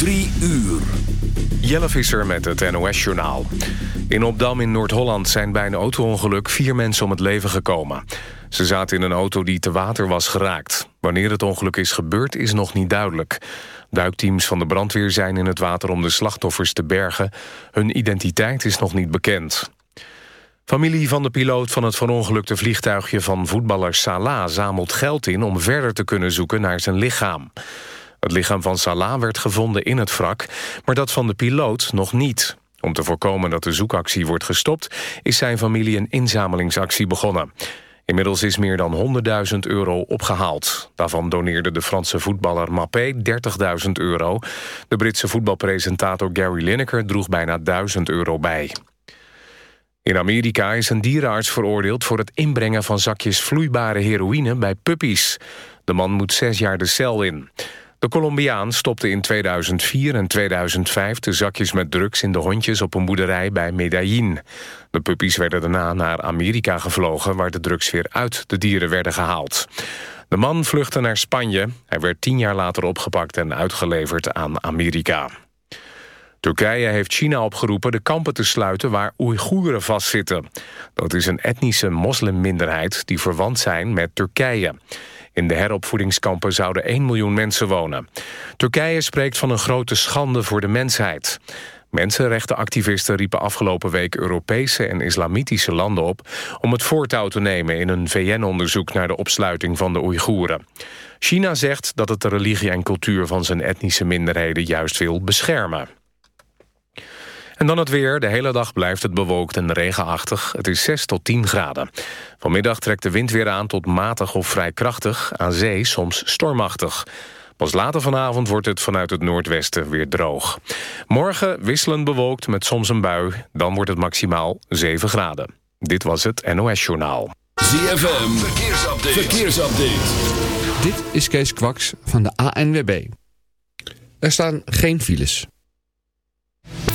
Drie uur. Jelle Visser met het NOS-journaal. In Opdam in Noord-Holland zijn bij een auto-ongeluk vier mensen om het leven gekomen. Ze zaten in een auto die te water was geraakt. Wanneer het ongeluk is gebeurd is nog niet duidelijk. Duikteams van de brandweer zijn in het water om de slachtoffers te bergen. Hun identiteit is nog niet bekend. Familie van de piloot van het verongelukte vliegtuigje van voetballer Salah... zamelt geld in om verder te kunnen zoeken naar zijn lichaam. Het lichaam van Salah werd gevonden in het wrak, maar dat van de piloot nog niet. Om te voorkomen dat de zoekactie wordt gestopt... is zijn familie een inzamelingsactie begonnen. Inmiddels is meer dan 100.000 euro opgehaald. Daarvan doneerde de Franse voetballer Mappé 30.000 euro. De Britse voetbalpresentator Gary Lineker droeg bijna 1000 euro bij. In Amerika is een dierenarts veroordeeld voor het inbrengen van zakjes vloeibare heroïne bij puppies. De man moet zes jaar de cel in. De Colombiaan stopte in 2004 en 2005 de zakjes met drugs in de hondjes op een boerderij bij Medellin. De puppies werden daarna naar Amerika gevlogen waar de drugs weer uit de dieren werden gehaald. De man vluchtte naar Spanje. Hij werd tien jaar later opgepakt en uitgeleverd aan Amerika. Turkije heeft China opgeroepen de kampen te sluiten waar Oeigoeren vastzitten. Dat is een etnische moslimminderheid die verwant zijn met Turkije. In de heropvoedingskampen zouden 1 miljoen mensen wonen. Turkije spreekt van een grote schande voor de mensheid. Mensenrechtenactivisten riepen afgelopen week Europese en islamitische landen op... om het voortouw te nemen in een VN-onderzoek naar de opsluiting van de Oeigoeren. China zegt dat het de religie en cultuur van zijn etnische minderheden juist wil beschermen. En dan het weer. De hele dag blijft het bewolkt en regenachtig. Het is 6 tot 10 graden. Vanmiddag trekt de wind weer aan tot matig of vrij krachtig. Aan zee soms stormachtig. Pas later vanavond wordt het vanuit het noordwesten weer droog. Morgen wisselend bewolkt met soms een bui. Dan wordt het maximaal 7 graden. Dit was het NOS Journaal. ZFM, verkeersupdate. verkeersupdate. Dit is Kees Kwaks van de ANWB. Er staan geen files.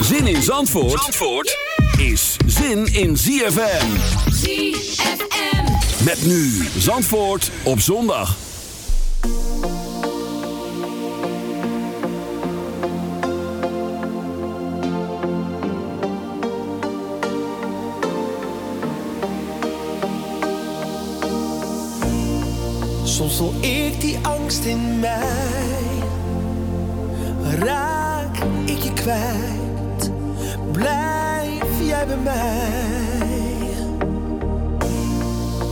Zin in Zandvoort, is zin in ZFM. ZFM. Met nu Zandvoort op zondag. Soms voel ik die angst in mij Raak ik je kwijt, blijf jij bij mij.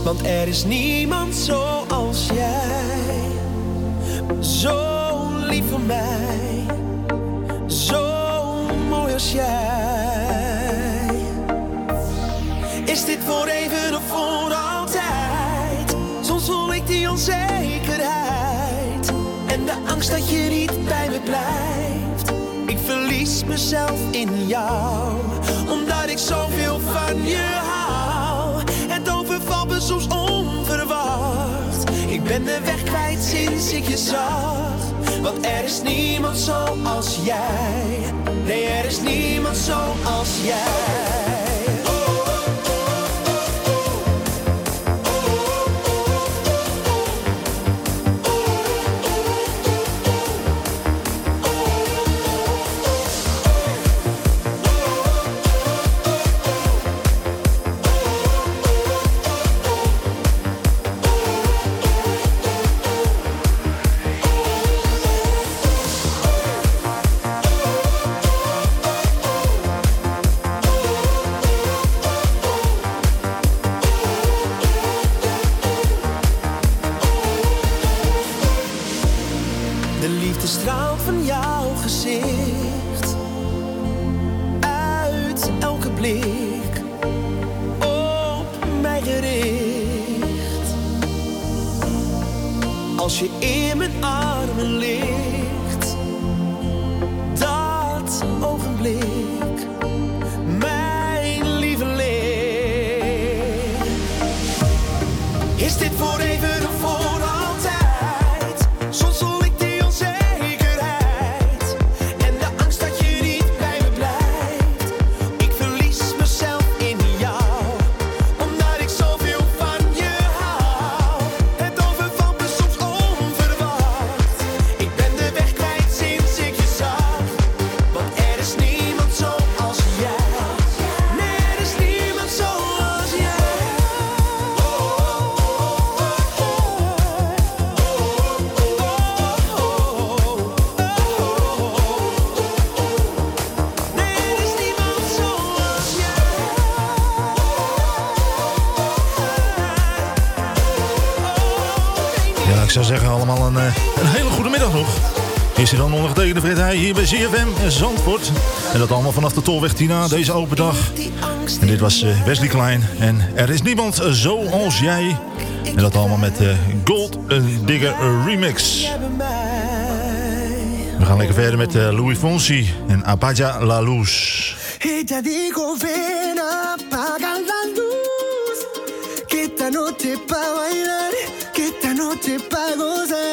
Want er is niemand zoals jij. Zo lief voor mij, zo mooi als jij. Is dit voor even of voor altijd? Soms voel ik die onzekerheid en de angst dat je niet Ik verlies mezelf in jou, omdat ik zoveel van je hou. Het overvalt me soms onverwacht. Ik ben de weg kwijt sinds ik je zag. Want er is niemand zoals jij. Nee, er is niemand zoals jij. Is er dan ondergetekende Fred Heij hier bij CFM Zandvoort. En dat allemaal vanaf de Tolweg Tina, deze open dag. En dit was eh, Wesley Klein. En er is niemand eh, zoals jij. En dat allemaal met de Gold eh, Digger Remix. We gaan lekker verder met eh, Louis Fonsi en Apaja La Luz. Noche pa' bailar, que esta noche pa' gozar.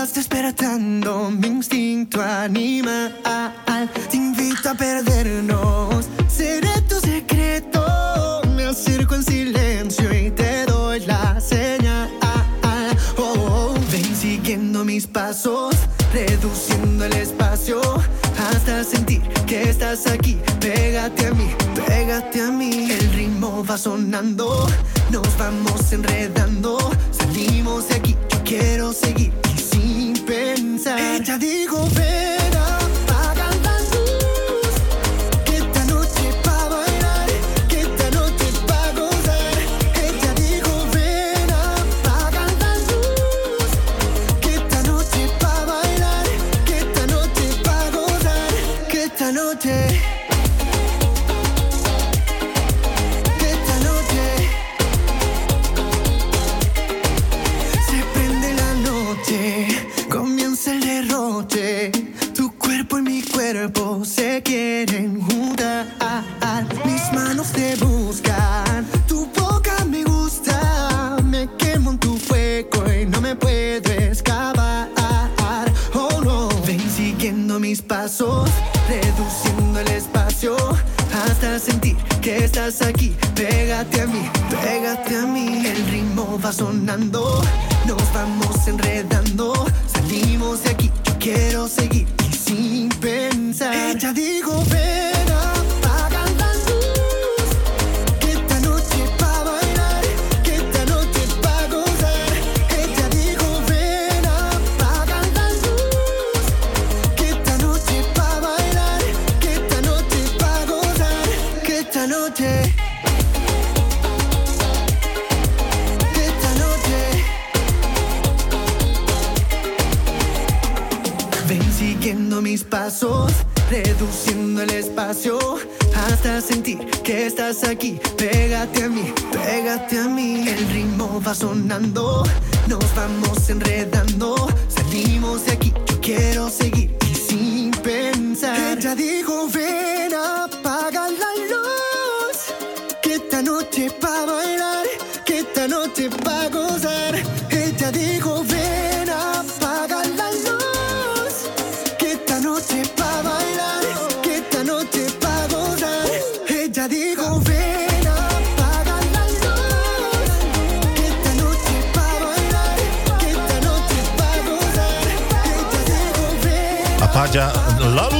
Vas despertando mi instinto animal. Te invito a perdernos, seré tu secreto. Me acerco en silencio y te doy la señal. Oh, oh. Ven siguiendo mis pasos, reduciendo el espacio hasta sentir que estás aquí. Pégate a mí, pégate a mí. El ritmo va sonando, nos vamos enredando. Salimos de aquí, yo quiero seguir Ella dijo, ven,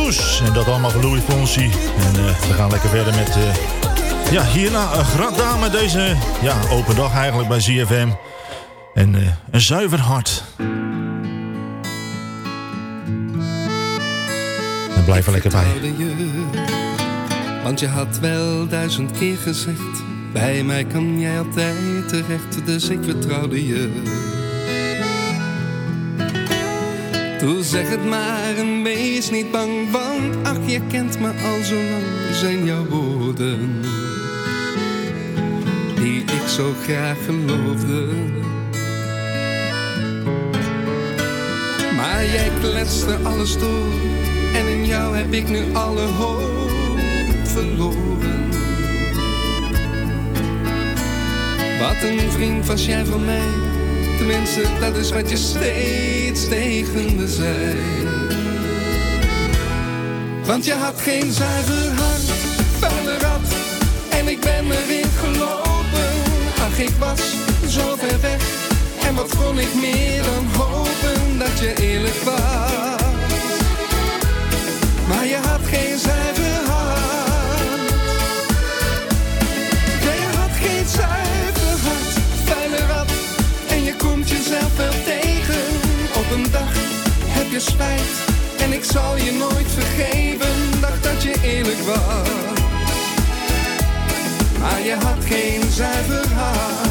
En dat allemaal van Louis Fonsi. En uh, we gaan lekker verder met... Uh, ja, hierna een gradda met deze ja, open dag eigenlijk bij ZFM. En uh, een zuiver hart. En blijf er lekker bij. Want je had wel duizend keer gezegd... Bij mij kan jij altijd terecht, dus ik vertrouwde je... Doe zeg het maar en wees niet bang, want ach, je kent me al zo lang. Zijn jouw woorden die ik zo graag geloofde. Maar jij kletste alles door en in jou heb ik nu alle hoop verloren. Wat een vriend was jij van mij Tenminste, dat is wat je steeds tegen me zei. Want je had geen zuiver hart van rat. En ik ben erin gelopen. Ach, ik was zo ver weg. En wat kon ik meer dan hopen dat je eerlijk was. spijt en ik zal je nooit vergeven. Dacht dat je eerlijk was, maar je had geen zuiver hart.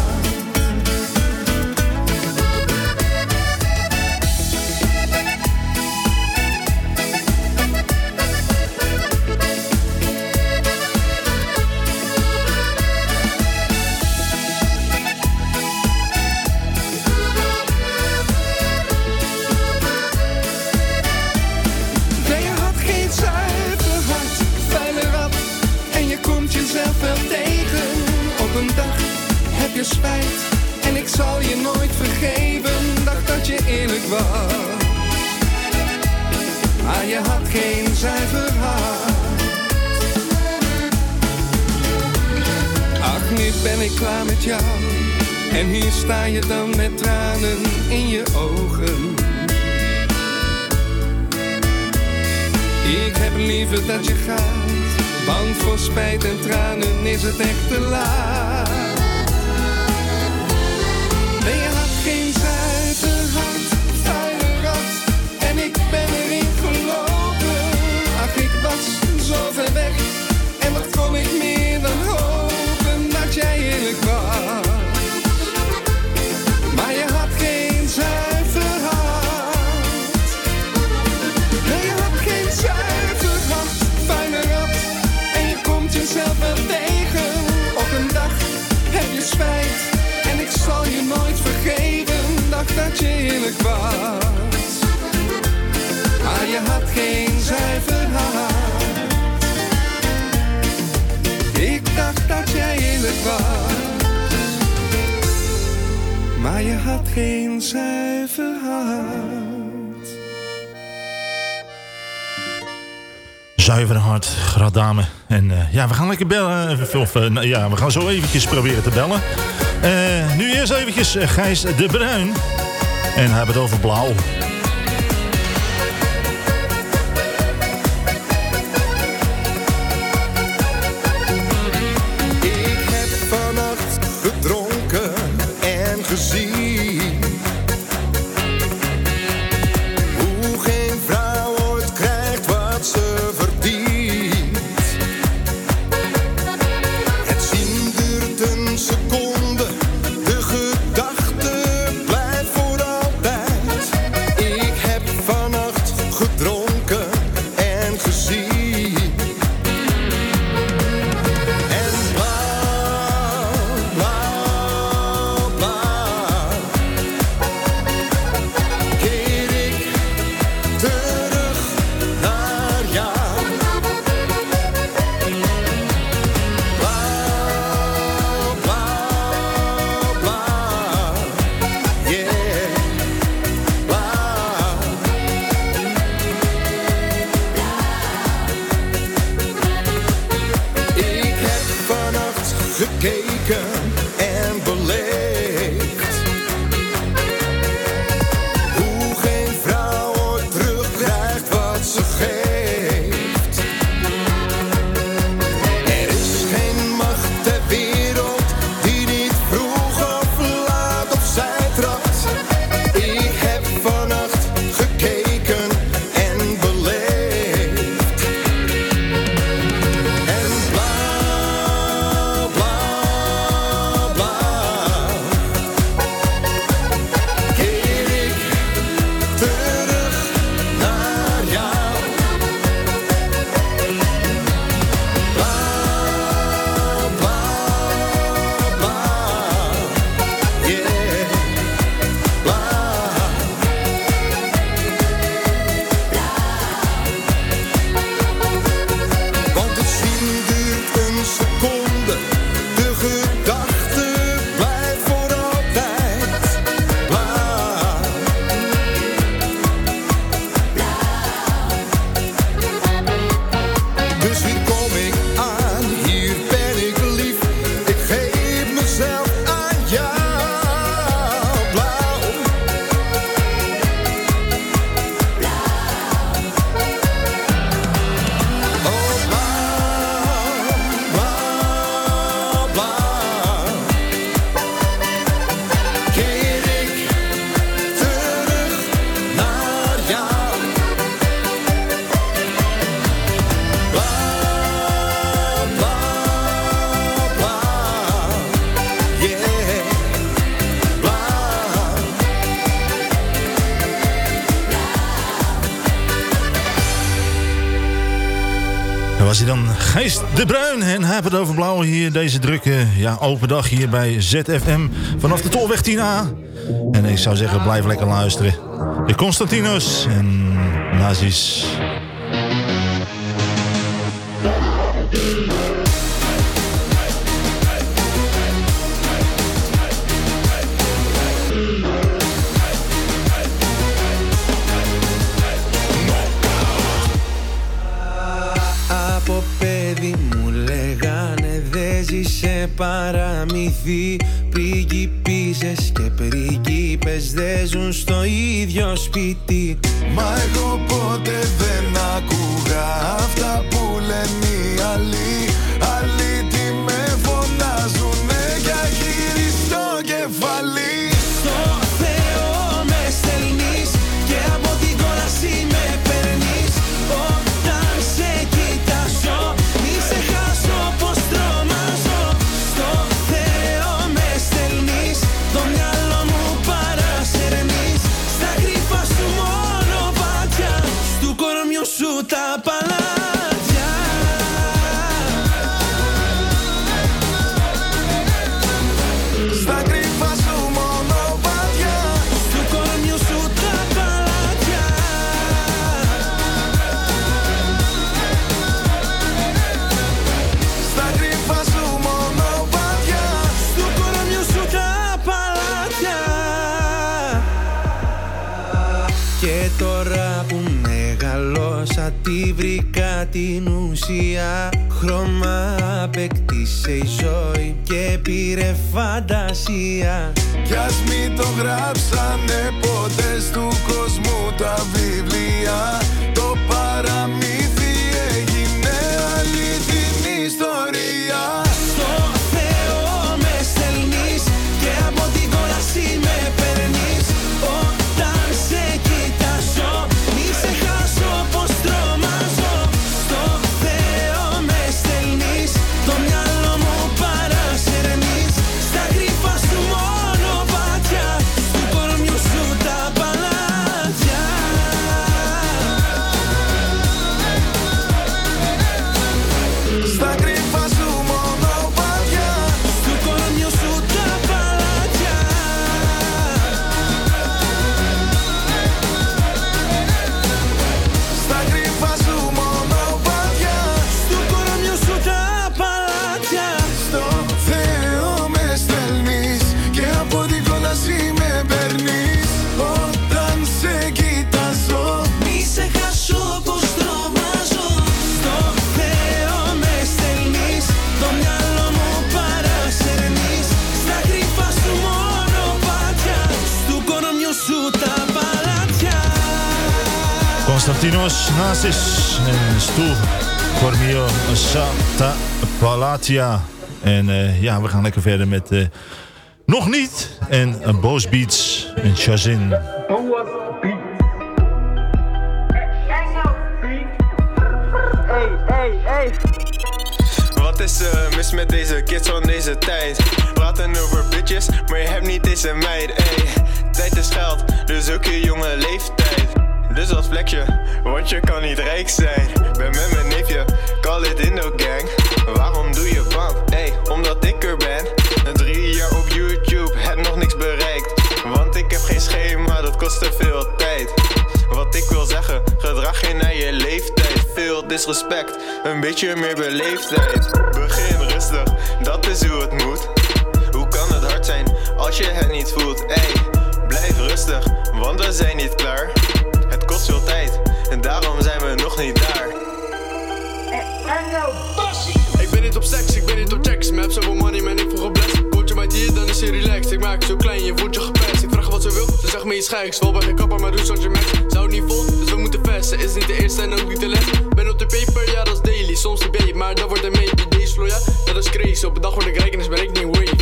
zuivere hart, Gradame. En uh, ja, we gaan lekker bellen. Eh, of, uh, ja, we gaan zo eventjes proberen te bellen. Uh, nu eerst eventjes Gijs de Bruin. En hebben het over blauw. De Bruin en hij het over blauwe hier. Deze drukke ja, open dag hier bij ZFM vanaf de Tolweg 10 En ik zou zeggen, blijf lekker luisteren. De Constantinos en Nazis. παραμύθι. Πριγκιπίζες και πριγκίπες δεν ζουν στο ίδιο σπίτι. Μα εγώ ποτέ δεν την ουσία. Χρώμα απέκτησε η ζωή Και πήρε φαντασία. Κι ας μην το γράψανε ποτέ στου κόσμου τα βιβλία Nasis en Stu Cormio Sata Palatia. En eh, ja, we gaan lekker verder met eh, Nog Niet en uh, Boos Beats en Shazin. Wat is er mis met deze kids van deze tijd? Praten over bitches, maar je hebt niet deze meid. Ey, tijd is geld, dus ook je jonge leeftijd. Dus dat flexje, want je kan niet rijk zijn. Ben met mijn neefje, call it Indo gang. Waarom doe je bang? Ey, omdat ik er ben. Drie jaar op YouTube, heb nog niks bereikt. Want ik heb geen schema, dat kost te veel tijd. Wat ik wil zeggen, gedrag je naar je leeftijd. Veel disrespect, een beetje meer beleefdheid. Begin rustig, dat is hoe het moet. Hoe kan het hard zijn als je het niet voelt? Ey, blijf rustig, want we zijn niet klaar. Geks. Wel bij geen kapper, maar doe je max. Zou niet vol, dus we moeten vesten. Is niet de eerste en ook niet de les. Ben op de paper, ja, dat is daily. Soms de babe, maar dat wordt een maybe. Deze flow, ja, dat is crazy. Op een dag word ik rijk en is mijn rekening wavy.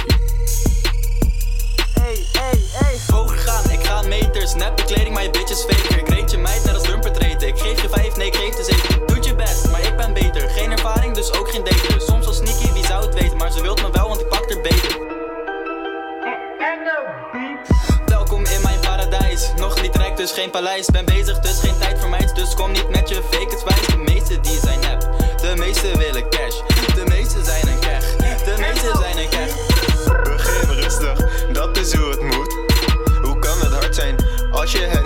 Hey, hey, hey. Hoog gaan, ik ga meters. Net bekleding, maar je bitch is faker. Ik reed je meid net als dumper. Ik geef je vijf, nee, ik geef de zeven. Paleis. Ben bezig, dus geen tijd voor meid. Dus kom niet met je fake het. De meeste die zijn nep. De meeste willen cash. De meeste zijn een kech. De meeste zijn een kech. Begin rustig, dat is hoe het moet. Hoe kan het hard zijn als je het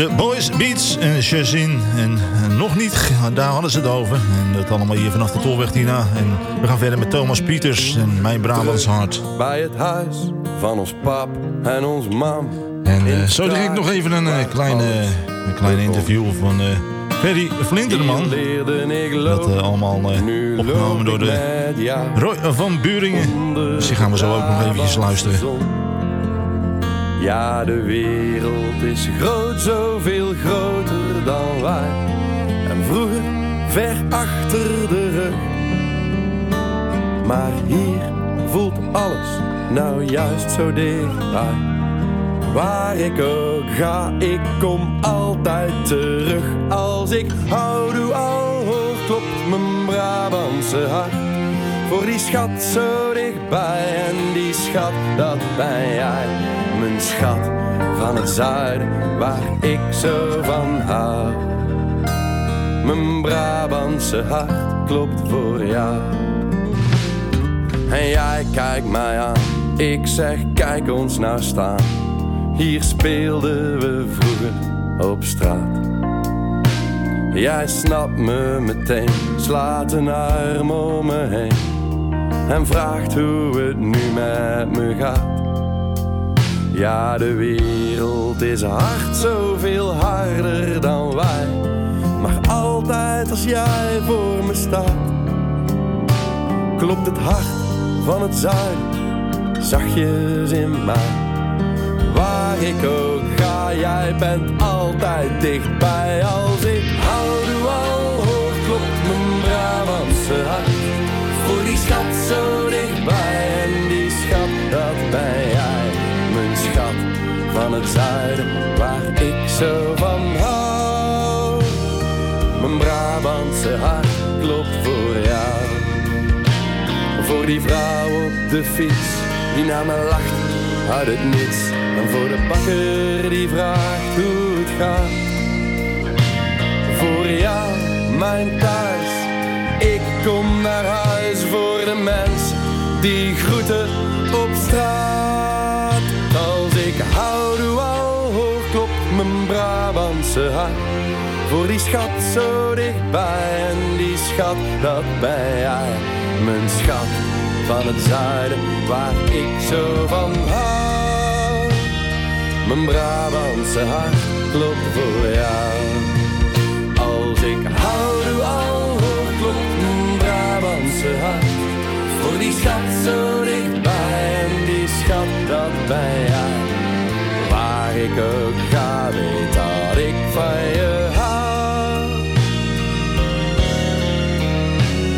De Boys Beats en Shazin. En eh, nog niet, daar hadden ze het over. En dat allemaal hier vanaf de Tolweg hierna. En we gaan verder met Thomas Pieters en Mijn Brabants Hart. Bij het huis van ons pap en ons mam. En eh, zo direct nog even een, eh, kleine, een klein interview van eh Ferry Flinterman. Dat eh, allemaal eh, opgenomen door de Roy van Buringen. Dus die gaan we zo ook nog eventjes luisteren. Ja, de wereld is groot, zoveel groter dan wij. En vroeger ver achter de rug. Maar hier voelt alles nou juist zo dichtbij. Waar ik ook ga, ik kom altijd terug. Als ik houdoe al hoor, klopt mijn Brabantse hart. Voor die schat zo dichtbij en die schat, dat ben jij. Mijn schat van het zuiden, waar ik zo van hou. Mijn Brabantse hart klopt voor jou. En jij kijkt mij aan, ik zeg kijk ons nou staan. Hier speelden we vroeger op straat. Jij snapt me meteen, slaat een arm om me heen. En vraagt hoe het nu met me gaat. Ja, de wereld is hard, zoveel harder dan wij. Maar altijd als jij voor me staat, klopt het hart van het zuiden zachtjes in mij. Waar ik ook ga, jij bent altijd dichtbij. Als ik hou al hoor, klopt mijn Brabantse hart. Voor die schat zo dichtbij en die schat, dat schat van het zuiden, waar ik zo van hou. Mijn Brabantse hart klopt voor jou. Voor die vrouw op de fiets, die naar me lacht uit het niets. En voor de bakker die vraagt hoe het gaat. Voor jou, mijn thuis, ik kom naar huis. Voor de mens die groeten Brabantse hart. Voor die schat zo dichtbij en die schat, dat ben jij. Mijn schat van het zuiden, waar ik zo van hou. Mijn Brabantse hart klopt voor jou. Als ik houdoe al hoor, klopt mijn Brabantse hart. Voor die schat zo dichtbij en die schat, dat ben jij. Waar ik ook ga, weet je hou.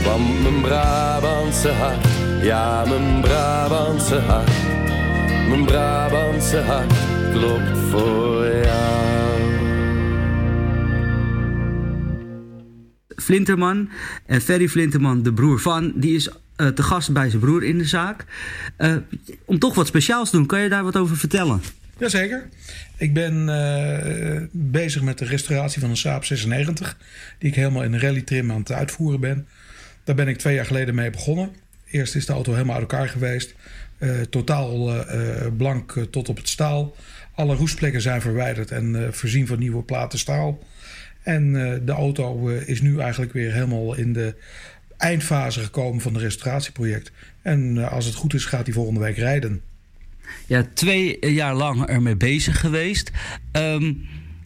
Want mijn Brabantse hart, ja mijn Brabantse hart. Mijn Brabantse hart klopt voor jou. Flinterman. En Ferry Flinterman, de broer van, die is eh, te gast bij zijn broer in de zaak. Eh, om toch wat speciaals te doen, kan je daar wat over vertellen? Jazeker. Ik ben eh, bezig met de restauratie van een Saab 96. Die ik helemaal in een rally trim aan het uitvoeren ben. Daar ben ik twee jaar geleden mee begonnen. Eerst is de auto helemaal uit elkaar geweest. Eh, totaal eh, blank tot op het staal. Alle roestplekken zijn verwijderd en voorzien van nieuwe platen staal. En de auto is nu eigenlijk weer helemaal in de eindfase gekomen van het restauratieproject. En als het goed is, gaat hij volgende week rijden. Ja, twee jaar lang ermee bezig geweest. Ehm,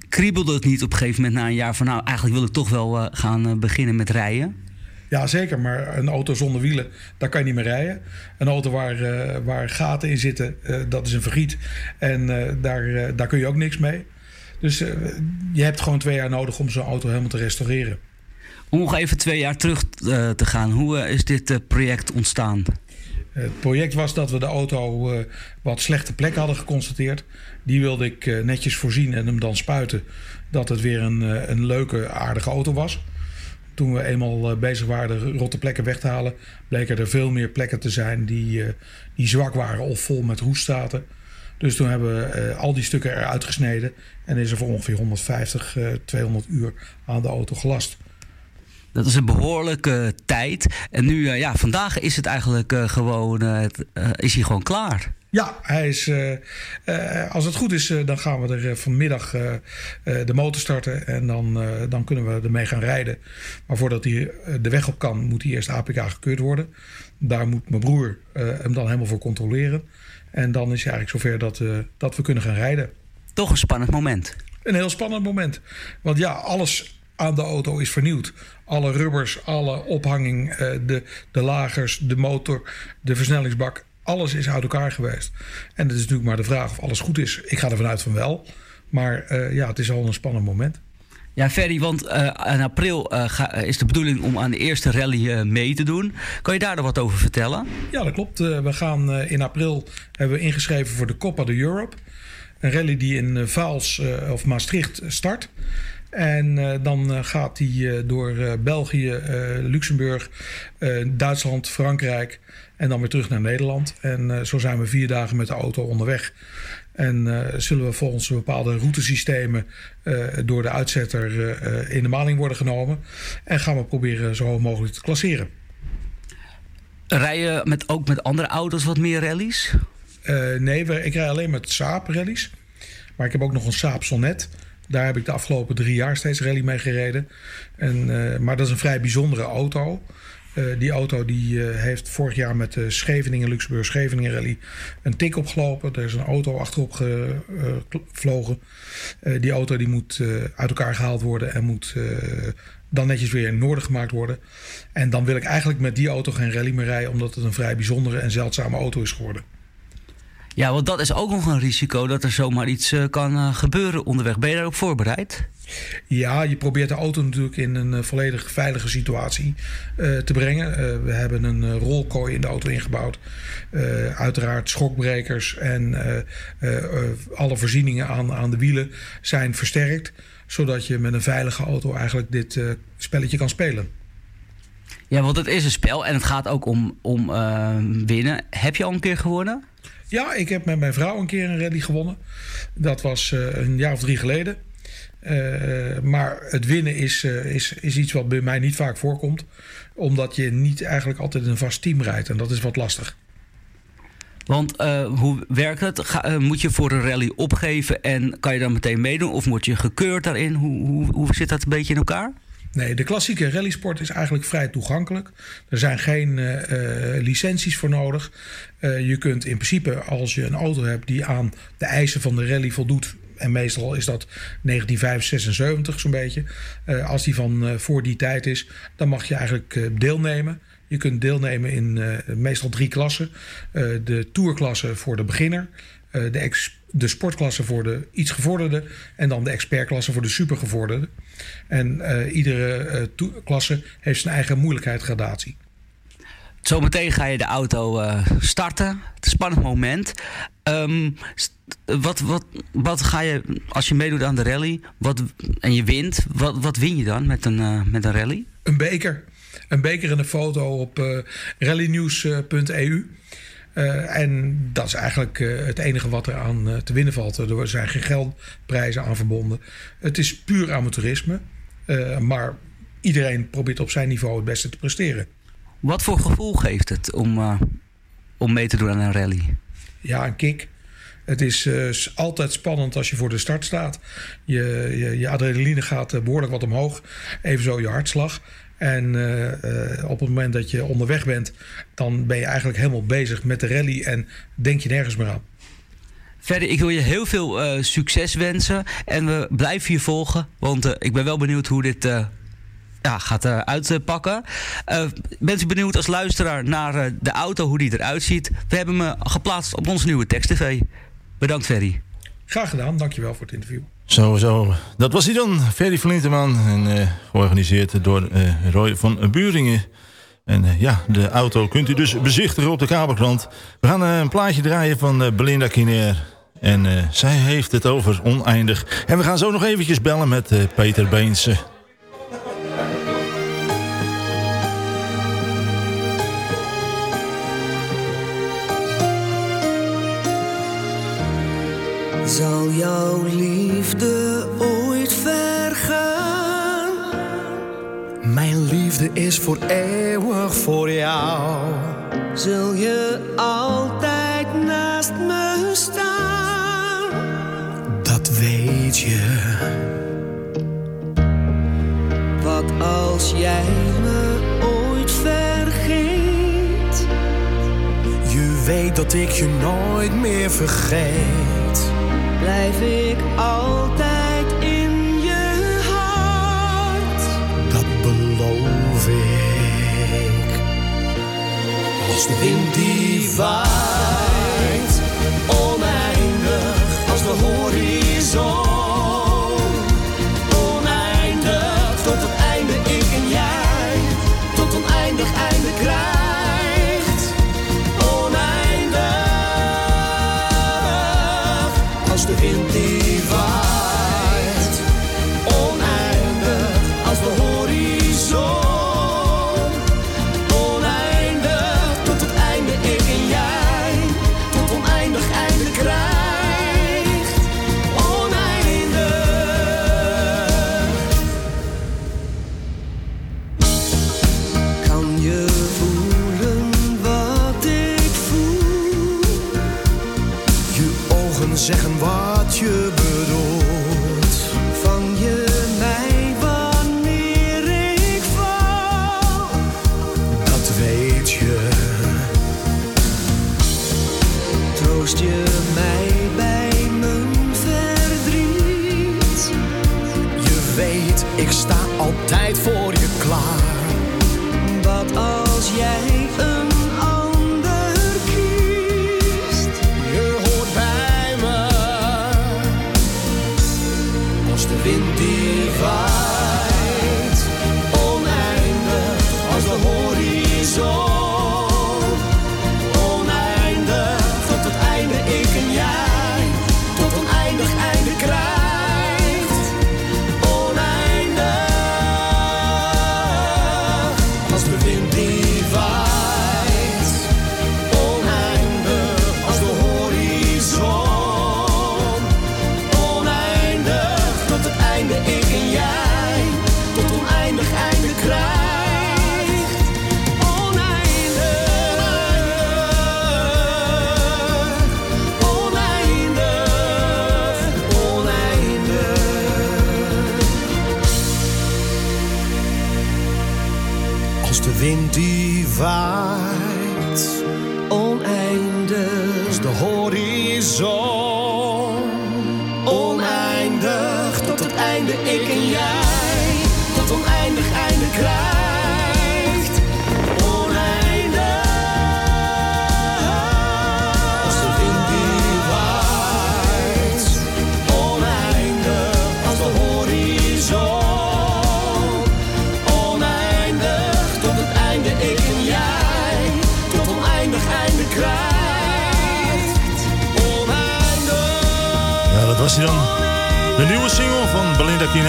kriebelde het niet op een gegeven moment na een jaar van... nou, eigenlijk wil ik toch wel eh, gaan eh, beginnen met rijden? Ja, zeker. Maar een auto zonder wielen, daar kan je niet meer rijden. Een auto waar, eh, waar gaten in zitten, dat is een vergiet. En daar, daar kun je ook niks mee. Dus je hebt gewoon twee jaar nodig om zo'n auto helemaal te restaureren. Om nog even twee jaar terug te gaan. Hoe is dit project ontstaan? Het project was dat we de auto eh, wat slechte plekken hadden geconstateerd. Die wilde ik eh, netjes voorzien en hem dan spuiten. Dat het weer een, eh, een leuke, aardige auto was. Toen we eenmaal bezig waren de rotte plekken weg te halen, bleken er veel meer plekken te zijn die, die zwak waren of vol met roeststaten. Dus toen hebben we al die stukken eruit gesneden en is er voor ongeveer 150, eh, 200 uur aan de auto gelast. Dat is een behoorlijke tijd. En nu, eh, ja, vandaag is het eigenlijk eh, gewoon, eh, is hij gewoon klaar. Ja, hij is, als het goed is, dan gaan we er vanmiddag de motor starten. En dan, dan kunnen we ermee gaan rijden. Maar voordat hij de weg op kan, moet hij eerst APK gekeurd worden. Daar moet mijn broer hem dan helemaal voor controleren. En dan is hij eigenlijk zover dat, dat we kunnen gaan rijden. Toch een spannend moment. Een heel spannend moment. Want ja, alles aan de auto is vernieuwd. Alle rubbers, alle ophanging, eh, de, de lagers, de motor, de versnellingsbak. Alles is uit elkaar geweest. En het is natuurlijk maar de vraag of alles goed is. Ik ga ervan uit van wel. Maar eh, ja, het is al een spannend moment. Ja, Ferry, want eh, in april ga- is de bedoeling om aan de eerste rally mee te doen. Kan je daar nog wat over vertellen? Ja, dat klopt. We gaan in april hebben we ingeschreven voor de Copa de Europe. Een rally die in Vaals of Maastricht start. En eh, dan eh, gaat die eh, door België, Luxemburg, Duitsland, Frankrijk en dan weer terug naar Nederland. En zo zijn we vier dagen met de auto onderweg. En zullen we volgens bepaalde routesystemen door de uitzetter in de maling worden genomen. En gaan we proberen zo hoog mogelijk te klasseren. Rij je met, ook met andere auto's wat meer rallies? Nee, ik rij alleen met Saab rallies. Maar ik heb ook nog een Saab Sonnet. Daar heb ik de afgelopen drie jaar steeds rally mee gereden. En, eh, maar dat is een vrij bijzondere auto. Eh, die auto die, eh, heeft vorig jaar met de Scheveningen, Luxemburg Scheveningen Rally een tik opgelopen. Er is een auto achterop gevlogen. Die auto die moet uit elkaar gehaald worden en moet dan netjes weer in orde gemaakt worden. En dan wil ik eigenlijk met die auto geen rally meer rijden, omdat het een vrij bijzondere en zeldzame auto is geworden. Ja, want dat is ook nog een risico dat er zomaar iets eh, kan eh, gebeuren onderweg. Ben je daarop voorbereid? Ja, je probeert de auto natuurlijk in een eh, volledig veilige situatie te brengen. We hebben een rolkooi in de auto ingebouwd. Uiteraard schokbrekers en alle voorzieningen aan, aan de wielen zijn versterkt. Zodat je met een veilige auto eigenlijk dit spelletje kan spelen. Ja, want het is een spel en het gaat ook om, om winnen. Heb je al een keer gewonnen? Ja, ik heb met mijn vrouw een keer een rally gewonnen. Dat was eh, een jaar of drie geleden. Eh, maar het winnen is, eh, is, is iets wat bij mij niet vaak voorkomt. Omdat je niet eigenlijk altijd een vast team rijdt. En dat is wat lastig. Want hoe werkt het? Moet je voor een rally opgeven en kan je dan meteen meedoen? Of word je gekeurd daarin? Hoe, hoe zit dat een beetje in elkaar? Nee, de klassieke rallysport is eigenlijk vrij toegankelijk. Er zijn geen eh, eh, licenties voor nodig. Eh, je kunt in principe, als je een auto hebt die aan de eisen van de rally voldoet. En meestal is dat 1975 zo'n beetje. als die van voor die tijd is, dan mag je eigenlijk deelnemen. Je kunt deelnemen in meestal drie klassen. De tourklasse voor de beginner. de, de sportklasse voor de iets gevorderde. En dan de expertklasse voor de supergevorderde. En eh, iedere eh, klasse heeft zijn eigen moeilijkheidsgradatie. Zometeen ga je de auto eh, starten. Het is een spannend moment. Ehm, wat, wat, wat ga je, als je meedoet aan de rally wat, en je wint, wat, wat win je dan met een, met een rally? Een beker. Een beker en een foto op eh Eh, en dat is eigenlijk eh, het enige wat er aan eh, te winnen valt. Er zijn geen geldprijzen aan verbonden. Het is puur amateurisme. Maar iedereen probeert op zijn niveau het beste te presteren. Wat voor gevoel geeft het om, om mee te doen aan een rally? Ja, een kick. Het is altijd spannend als je voor de start staat. Je, je, je adrenaline gaat eh, behoorlijk wat omhoog. Evenzo je hartslag. En eh, eh, op het moment dat je onderweg bent, dan ben je eigenlijk helemaal bezig met de rally en denk je nergens meer aan. Verder, ik wil je heel veel eh, succes wensen. En we blijven je volgen. Want ik ben wel benieuwd hoe dit ja, gaat uitpakken. Bent u benieuwd als luisteraar naar de auto, hoe die eruit ziet? We hebben hem geplaatst op onze nieuwe tekst-tv. Bedankt, Ferry. Graag gedaan, dankjewel voor het interview. Zo, zo. Dat was hij dan, Ferry Flinteman. En eh, georganiseerd door eh, Roy van Buringen. En eh, ja, de auto kunt u dus bezichtigen op de Kabelkrant. We gaan een plaatje draaien van Belinda Kiner. En zij heeft het over oneindig. En we gaan zo nog eventjes bellen met Peter Beense. Zal jouw liefde ooit vergaan? Mijn liefde is voor eeuwig voor jou. Zul je altijd naast me staan? Dat weet je. Wat als jij me ooit vergeet? Je weet dat ik je nooit meer vergeet. Blijf ik altijd in je hart. Dat beloof ik. Als de wind die waait, oneindig als de horizon. Als de wind Kine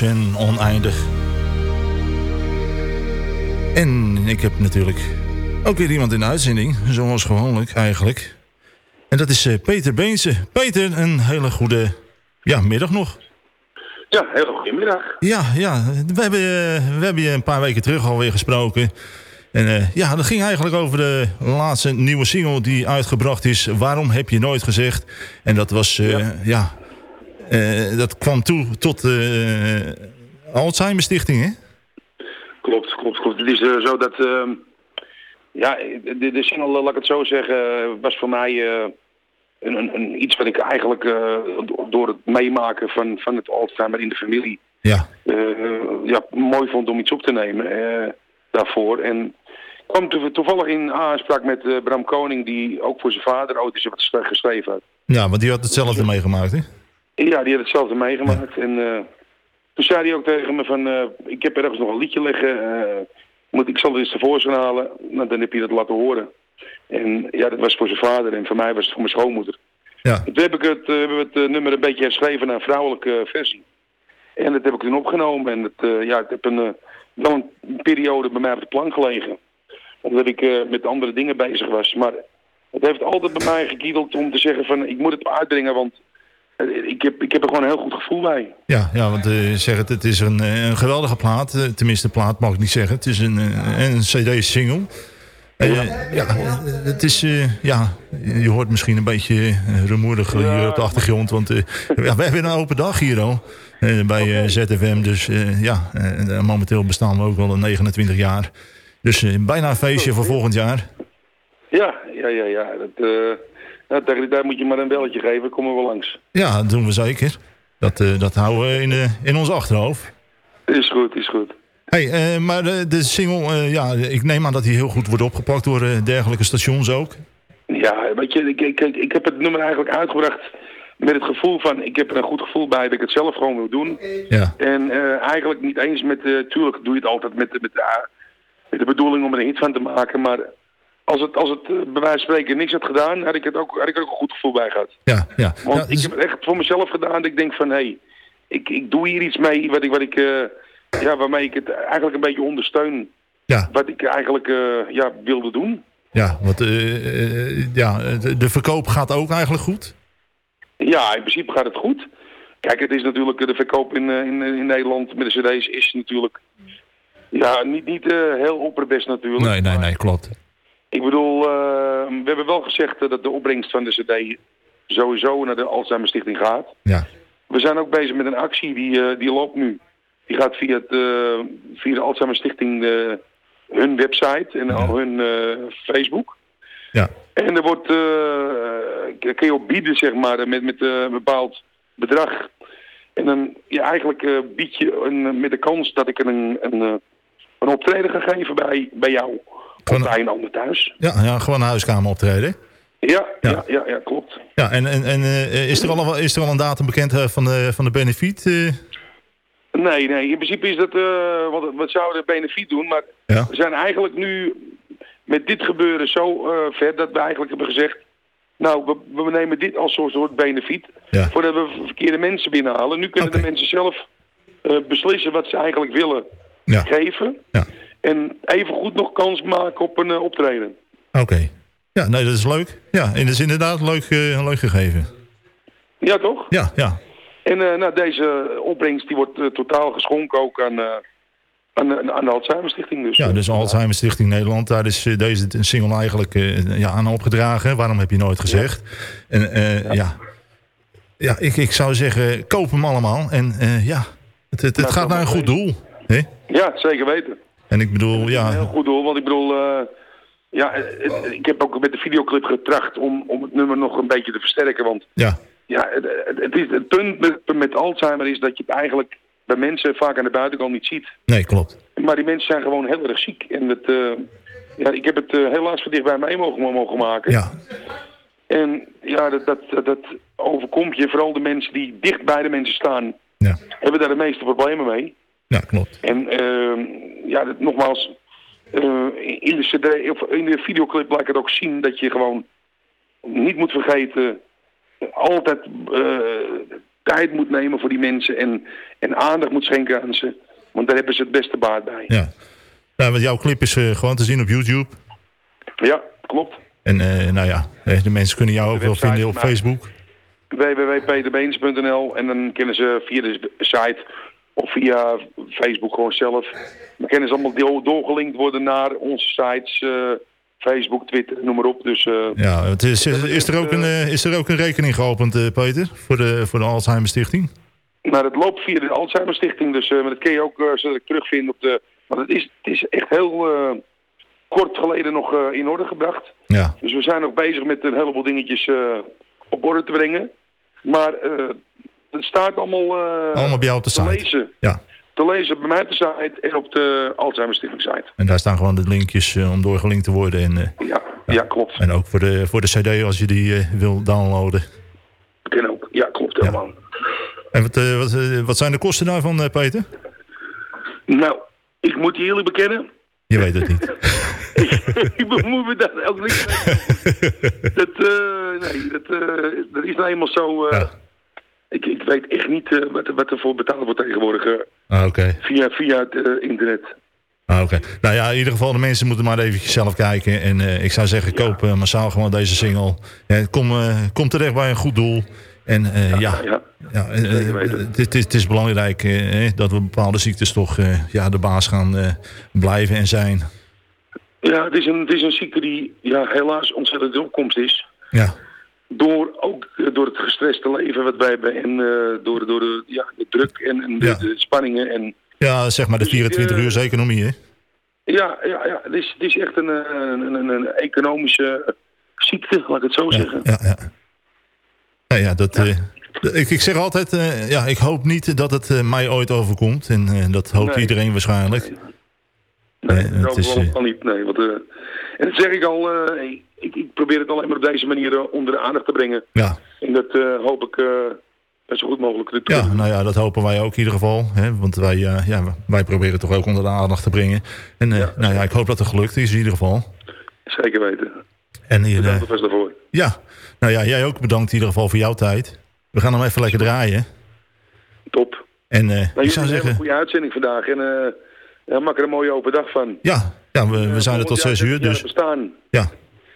en en Oneindig. En ik heb natuurlijk ook weer iemand in de uitzending, zoals gewoonlijk eigenlijk. En dat is eh, Peter Beense. Peter, een hele goede ja, middag nog. Ja, heel goedemiddag. Ja, ja we, hebben, eh, we hebben je een paar weken terug alweer gesproken. En eh, ja, dat ging eigenlijk over de laatste nieuwe single die uitgebracht is. Waarom heb je nooit gezegd? En dat was, ja, dat kwam toe tot de Alzheimer Stichting, hè? Klopt, klopt, klopt. Het is eh, zo dat... ehm, ja, de, de single, laat ik het zo zeggen, was voor mij eh, een, een, een, iets wat ik eigenlijk eh, do- door het meemaken van, van het Alzheimer in de familie... Ja. eh, ja, mooi vond om iets op te nemen eh, daarvoor. En ik kwam toe- toevallig in aanspraak met eh, Bram Koning, die ook voor zijn vader ooit eens wat ges- geschreven had. Ja, want die had hetzelfde meegemaakt, hè? Ja, die had hetzelfde meegemaakt. En eh, toen zei hij ook tegen me van, eh, ik heb ergens nog een liedje liggen. eh, moet, ik zal het eens tevoorschijn halen. Nou, dan heb je dat laten horen. En ja, dat was voor zijn vader en voor mij was het voor mijn schoonmoeder. Ja. Toen heb ik het, hebben we het nummer een beetje herschreven naar een vrouwelijke versie. En dat heb ik toen opgenomen. En het, ja, het heb een, wel een periode bij mij op de plank gelegen. Omdat ik met andere dingen bezig was. Maar het heeft altijd bij mij gekiedeld om te zeggen van ik moet het uitbrengen. Want ik heb, ik heb er gewoon een heel goed gevoel bij. Ja, ja want eh, zeg het, het is een, eh, een geweldige plaat. Eh, tenminste, plaat mag ik niet zeggen. Het is een, eh, een cd-single. Eh, ja, eh, het is, eh, ja, je hoort misschien een beetje eh, rumoerig hier op de achtergrond. Want eh, ja, we hebben een open dag hier al. eh, bij eh, ZFM. Dus eh, ja, eh, momenteel bestaan we ook al 29 jaar. Dus eh, bijna een feestje voor volgend jaar. Ja, ja, ja, ja. Dat, eh, nou, tegen die tijd moet je maar een belletje geven, komen we langs. Ja, dat doen we zeker. Dat, eh, dat houden we in, eh, in ons achterhoofd. Is goed, is goed. Hey, eh, maar de, de single, ja, ik neem aan dat die heel goed wordt opgepakt door dergelijke stations ook. Ja, weet je, ik, ik, ik, ik heb het nummer eigenlijk uitgebracht met het gevoel van, ik heb er een goed gevoel bij dat ik het zelf gewoon wil doen. Ja. En eigenlijk niet eens met, tuurlijk doe je het altijd met, de- met, de, met de bedoeling om er een hit van te maken, maar als het, als het eh, bij wijze van spreken niks had gedaan, had ik, het ook, had ik er ook een goed gevoel bij gehad. Ja, ja. Want Ja, ik heb het echt voor mezelf gedaan dat ik denk van, hé, hey, ik, ik doe hier iets mee wat ik, wat ik, eh, ja, waarmee ik het eigenlijk een beetje ondersteun. Ja. Wat ik eigenlijk eh, ja, wilde doen. Ja, want ja, de, de verkoop gaat ook eigenlijk goed. Ja, in principe gaat het goed. Kijk, het is natuurlijk, de verkoop in, in, in Nederland met de cd's is natuurlijk, ja, niet, niet heel opperbest natuurlijk. Nee, nee, nee, klopt. Ik bedoel, eh, we hebben wel gezegd eh, dat de opbrengst van de cd sowieso naar de Alzheimer Stichting gaat. Ja. We zijn ook bezig met een actie die, eh, die loopt nu. Die gaat via, het, via de Alzheimer Stichting hun website en al hun Facebook. Ja. En er wordt, eh, kun je op bieden zeg maar, met, met een bepaald bedrag. En dan ja, eigenlijk eh, bied je een, met de kans dat ik een, een, een optreden ga geven bij, bij jou. Of bij een ander thuis. Ja, ja, gewoon een huiskamer optreden. Ja, ja. ja, ja, klopt. Ja, en, en, en eh, is, er al, is er al een datum bekend eh, van de, van de benefiet? eh? Nee, nee, in principe is dat, eh wat, wat zouden de benefiet doen, maar Ja. we zijn eigenlijk nu met dit gebeuren zo ver dat we eigenlijk hebben gezegd, nou, we, we nemen dit als soort, soort benefiet, Ja. voordat we verkeerde mensen binnenhalen. Nu kunnen de mensen zelf beslissen wat ze eigenlijk willen geven. En even goed nog kans maken op een eh, optreden. Oké. Ja, nee, dat is leuk. Ja, en dat is inderdaad leuk, eh, leuk gegeven. Ja, toch? Ja, ja. En eh, nou, deze opbrengst die wordt totaal geschonken ook aan, aan, de- aan de Alzheimer Stichting. Dus, Ja, dus Alzheimer Stichting Nederland, daar is deze single eigenlijk ja, aan opgedragen. Waarom heb je nooit gezegd? En eh, ja, ja ik, ik zou zeggen, koop hem allemaal. En ja, het, het, het Ja, gaat naar een goed doel. Hè? Ja, zeker weten. En ik bedoel, ja, Heel goed doel, want ik bedoel, eh, ja, ik heb ook met de videoclip getracht om, om het nummer nog een beetje te versterken. Want Ja. ja, het, het, het is, het punt met, met Alzheimer is dat je het eigenlijk bij mensen vaak aan de buitenkant niet ziet. nee, klopt. Maar die mensen zijn gewoon heel erg ziek. En het, eh, ja, ik heb het eh, helaas van dichtbij mee mogen, mogen maken. Ja. En ja, dat, dat, dat overkomt je. Vooral de mensen die dicht bij de mensen staan, hebben daar de meeste problemen mee. Ja, klopt. En ehm, ja, dat, nogmaals, eh, in, de CD, of in de videoclip laat ik het ook zien dat je gewoon niet moet vergeten, altijd eh, tijd moet nemen voor die mensen en, en aandacht moet schenken aan ze. Want daar hebben ze het beste baat bij. Ja. Ja, want jouw clip is eh, gewoon te zien op YouTube. Ja, klopt. En eh, nou ja, de mensen kunnen jou ook wel vinden op. Facebook. www.peterbeens.nl en dan kunnen ze via de site of via Facebook gewoon zelf. Dan kunnen ze allemaal door- doorgelinkt worden naar onze sites, eh, Facebook, Twitter, noem maar op. Dus eh, Ja, het is, is, is er ook een, eh, is er ook een rekening geopend, Peter, voor de, voor de Alzheimer Stichting? maar het loopt via de Alzheimer Stichting, dus maar dat kun je ook zodat ik terugvind op de... Want het is, het is echt heel kort geleden nog in orde gebracht. Ja. Dus we zijn nog bezig met een heleboel dingetjes op orde te brengen. Maar het staat allemaal, eh, Allemaal bij jou op de te site. lezen. Ja. Te lezen bij mij op de site en op de Alzheimer Stichting site. En daar staan gewoon de linkjes eh, om doorgelinkt te worden. En, eh, Ja, ja, klopt. en ook voor de, voor de cd als je die wil downloaden. Ken ook. Ja, klopt helemaal. En wat, wat, wat zijn de kosten daarvan, Peter? Nou, ik moet je eerlijk bekennen, Je weet het niet. ik bemoei me daar ook niet mee. dat, nee, dat, dat is nou eenmaal zo... eh, ik, ik weet echt niet eh, wat, er- wat er voor betaald wordt tegenwoordig eh, Ah, via, via het eh, internet. Ah, Oké. Nou ja, in ieder geval de mensen moeten maar eventjes zelf kijken. En ik zou zeggen, koop eh, massaal gewoon deze single. Ja, kom, kom terecht bij een goed doel. En ja, ja, eh, het, het is, belangrijk dat we bepaalde ziektes toch ja, de baas gaan blijven en zijn. Ja, het is een, het is een ziekte die ja, helaas ontzettend opkomst is. Ja. Door, ook eh, door het gestreste leven wat wij hebben en eh, door, door de, ja, de druk en, en de, Ja. de spanningen. En, Ja, zeg maar de 24 uur economie, hè? ja, ja, ja het, is, het is echt een, eh, een, een, een economische ziekte, laat ik het zo zeggen. Ja, ja. Ja, ja, dat, eh, ik, ik zeg altijd, eh, ja, ik hoop niet dat het eh, mij ooit overkomt. En eh, dat hoopt Nee. iedereen waarschijnlijk. Nee, Dat het is, wel eh, niet, nee. Want, eh, en dat zeg ik al, eh, ik, ik probeer het alleen maar op deze manier eh, onder de aandacht te brengen. Ja. En dat eh, hoop ik zo goed mogelijk te doen. Ja, nou ja, dat hopen wij ook in ieder geval. Hè? Want wij, eh, ja, wij proberen het toch ook onder de aandacht te brengen. En nou ja, ik hoop dat het gelukt is in ieder geval. Zeker weten. En hier, Bedankt alvast daarvoor. ja, nou ja, jij ook bedankt in ieder geval voor jouw tijd. We gaan hem even lekker draaien. Top. En eh, Nou, ik jullie zou hebben een zeggen, goede uitzending vandaag. En maak er een mooie open dag van. ja, ja we, we zijn er tot zes uur, dus Bestaan. ja,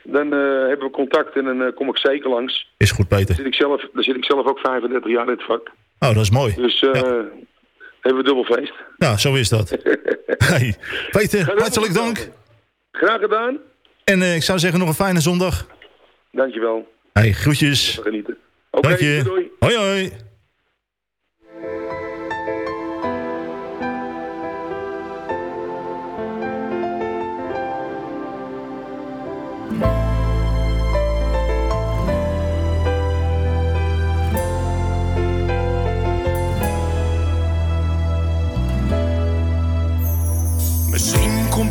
Dan eh, hebben we contact en dan eh, kom ik zeker langs. is goed Dan Peter. zit ik zelf, dan zit ik zelf ook 35 jaar in het vak. Oh, dat is mooi. Dus eh hebben we dubbel feest. Ja, zo is dat. Hey, Peter, hartelijk dank. Graag gedaan. En ik zou zeggen nog een fijne zondag. Dankjewel. Hey, groetjes. Genieten. Oké, Dank je. doei. Hoi, hoi.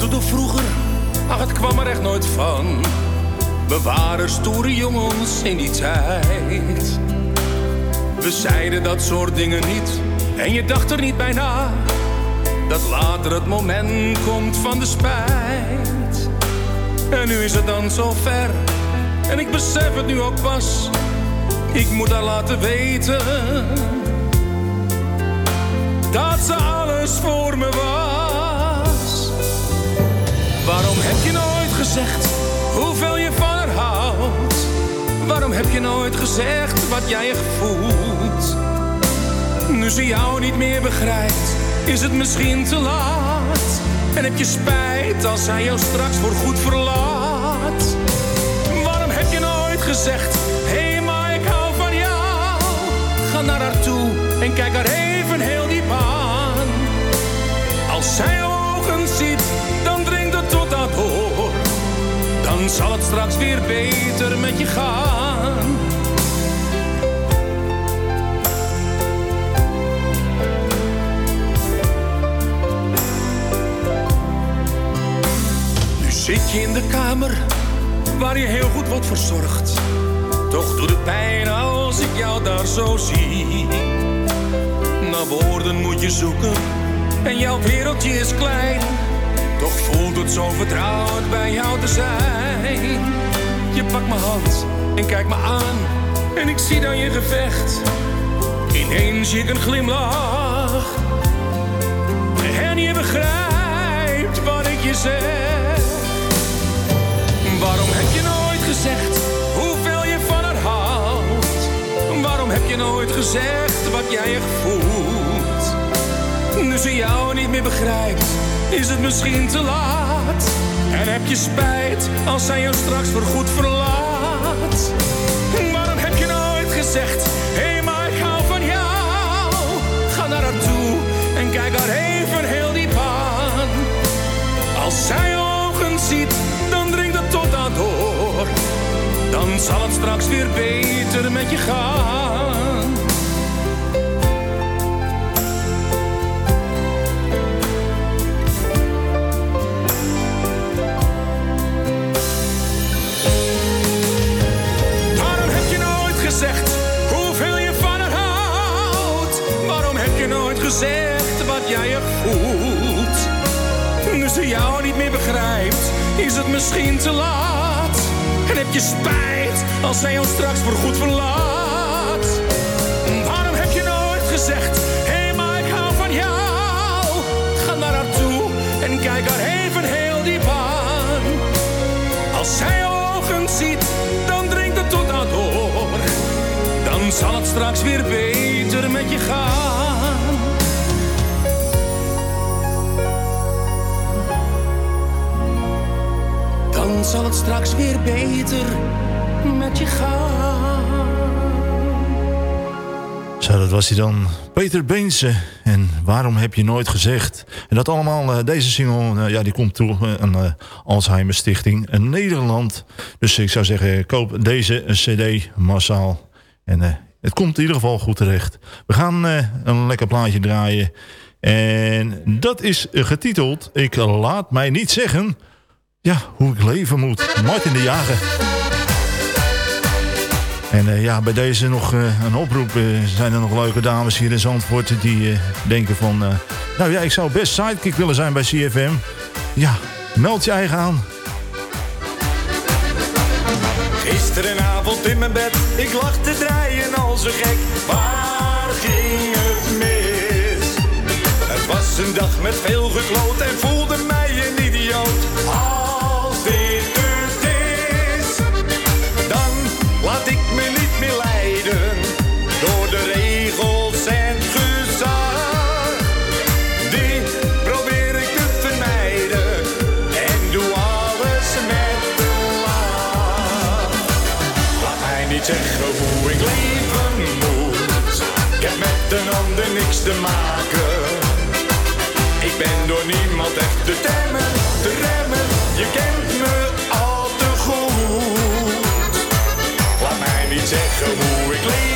Door vroeger, ach het kwam er echt nooit van. We waren stoere jongens in die tijd. We zeiden dat soort dingen niet en je dacht er niet bij na. Dat later het moment komt van de spijt. En nu is het dan zo ver en ik besef het nu ook pas. Ik moet haar laten weten dat ze alles voor me was. Waarom heb je nooit gezegd hoeveel je van haar houdt? Waarom heb je nooit gezegd wat jij echt voelt? Nu ze jou niet meer begrijpt, is het misschien te laat. En heb je spijt als zij jou straks voor goed verlaat. Waarom heb je nooit gezegd, hé hey, maar ik hou van jou? Ga naar haar toe en kijk haar zal het straks weer beter met je gaan. Nu zit je in de kamer waar je heel goed wordt verzorgd. Toch doet het pijn als ik jou daar zo zie. Naar woorden moet je zoeken en jouw wereldje is klein. Toch voelt het zo vertrouwd bij jou te zijn. Je pakt mijn hand en kijkt me aan en ik zie dan je gevecht. Ineens zie ik een glimlach en je begrijpt wat ik je zeg. Waarom heb je nooit gezegd hoeveel je van haar houdt? Waarom heb je nooit gezegd wat jij echt voelt? Nu ze jou niet meer begrijpt, is het misschien te laat. En heb je spijt als zij jou straks voorgoed verlaat? Waarom heb je nooit gezegd, hé hey, maar ik hou van jou? Ga naar haar toe en kijk haar even heel diep aan. Als zij ogen ziet, dan dringt het tot aan door. Dan zal het straks weer beter met je gaan. Jij er voelt? Nu ze jou niet meer begrijpt, is het misschien te laat. En heb je spijt als zij jou straks voorgoed verlaat? Waarom heb je nooit gezegd, hé hey, maar ik hou van jou? Ga naar haar toe en kijk haar even heel diep aan. Als zij je ogen ziet, dan dringt het tot haar door. Dan zal het straks weer beter met je gaan. Dan zal het straks weer beter met je gaan. Zo, dat was hij dan. Peter Beense. En waarom heb je nooit gezegd? En dat allemaal, eh, deze single, eh, ja, die komt toe eh, aan de Alzheimer Stichting in Nederland. Dus ik zou zeggen, koop deze cd massaal. En het komt in ieder geval goed terecht. We gaan een lekker plaatje draaien. En dat is getiteld, ik laat mij niet zeggen... Ja, hoe ik leven moet. Martin de Jager. En eh, ja, bij deze nog eh, een oproep. eh, zijn er nog leuke dames hier in Zandvoort die denken van... nou ja, ik zou best sidekick willen zijn bij CFM. Ja, meld je eigen aan. Gisterenavond in mijn bed, ik lag te draaien als een gek. Waar ging het mis? Het was een dag met veel gekloot en voelde mij een idioot. met een ander niks te maken. Ik ben door niemand echt te temmen, te remmen. Je kent me al te goed. Laat mij niet zeggen hoe ik leef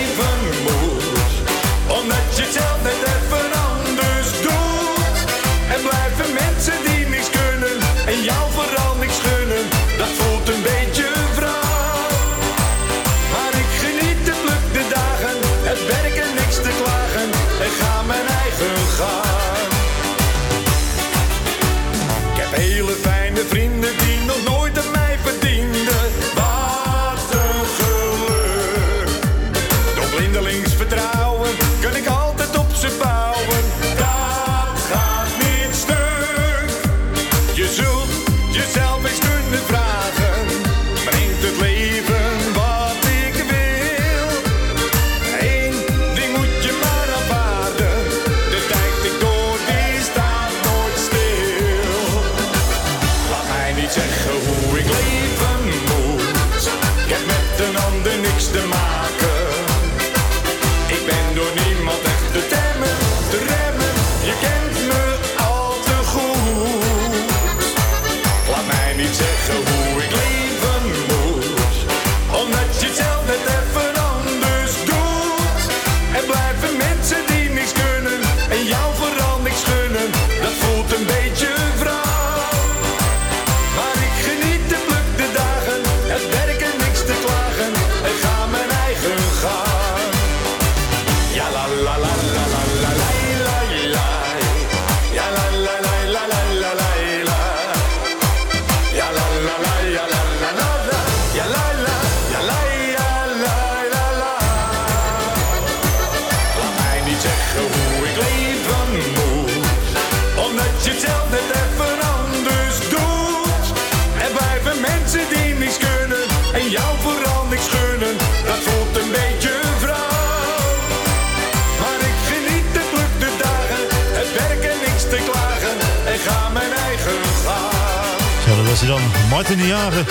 was hij dan, Martin de Jager.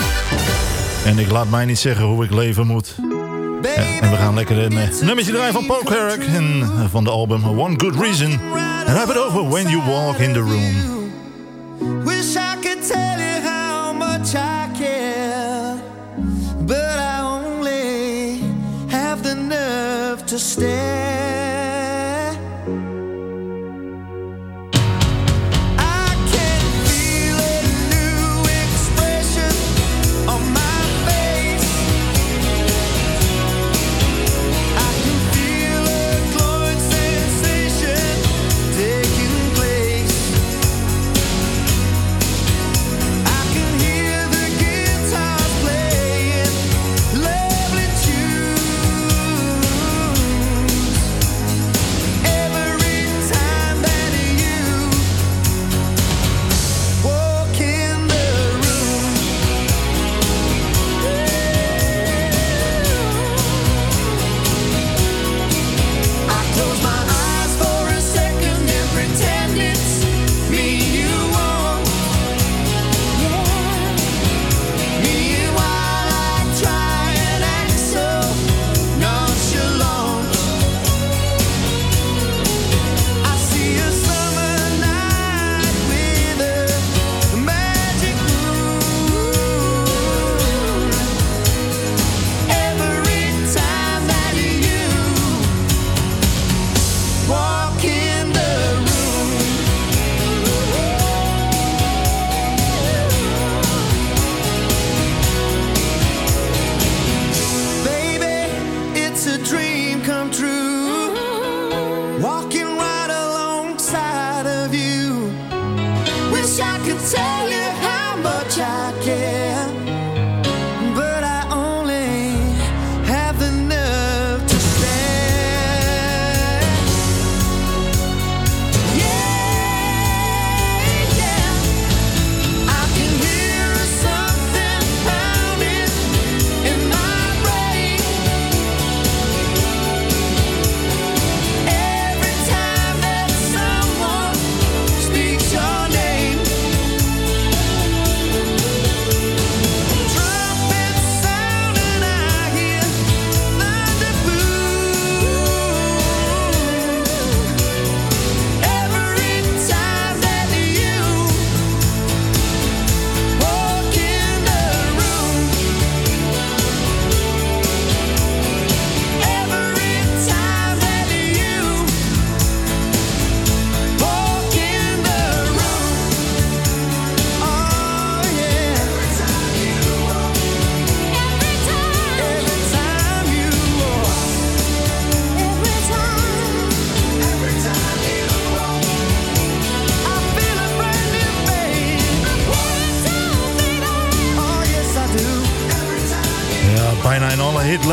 En ik laat mij niet zeggen hoe ik leven moet. En, en we gaan lekker een uh, nummertje draaien van Paul Carrick en eh, van de album One Good Reason. En heb het over When You Walk in the Room. Wish I could tell you how much I care. But I only have the nerve to stare.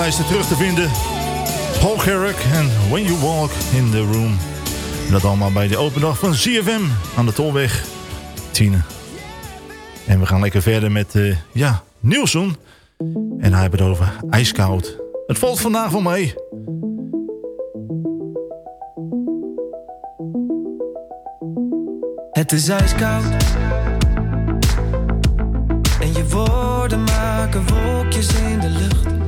Alle hitlijsten terug te vinden. Paul Carrick en When You Walk in the Room. Dat allemaal bij de open dag van CFM aan de Tolweg 10. En we gaan lekker verder met, uh, ja, Nielsen. En hij heeft het over ijskoud. Het valt vandaag voor mij. Het is ijskoud. En je woorden maken wolkjes in de lucht.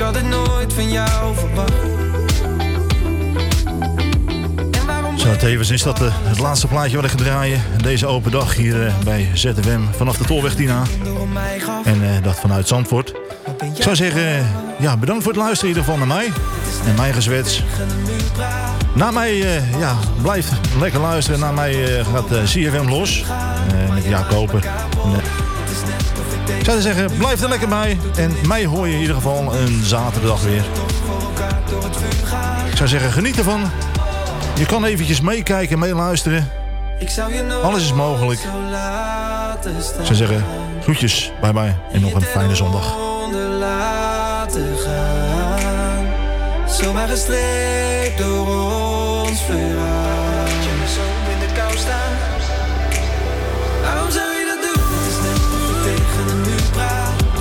Ik had het nooit van jou verwacht. Zo, tevens is dat eh, het laatste plaatje wat ik ga draaien. Deze open dag hier eh, bij ZFM vanaf de Tolweg Tina. En eh, dat vanuit Zandvoort. Ik zou zeggen, ja, bedankt voor het luisteren in ieder geval naar mij. En mijn gezwets. Na mij, ja, blijf lekker luisteren. Na mij gaat CFM los. Met Jaap Koper. Ik zou zeggen, blijf er lekker bij. En mij hoor je in ieder geval een zaterdag weer. Ik zou zeggen, geniet ervan. Je kan eventjes meekijken, meeluisteren. Alles is mogelijk. Ik zou zeggen, groetjes, bye bye. En nog een fijne zondag. Zomaar gestreept door ons verhaal.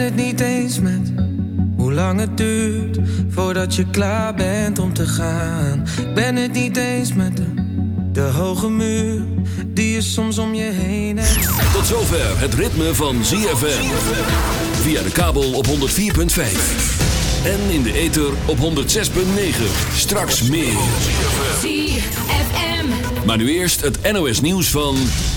Ben het niet eens met hoe lang het duurt voordat je klaar bent om te gaan. Ben het niet eens met de, de hoge muur die je soms om je heen hebt. Tot zover het ritme van ZFM. Via de kabel op 104.5. En in de ether op 106.9. Straks meer. ZFM. Maar nu eerst het NOS nieuws van...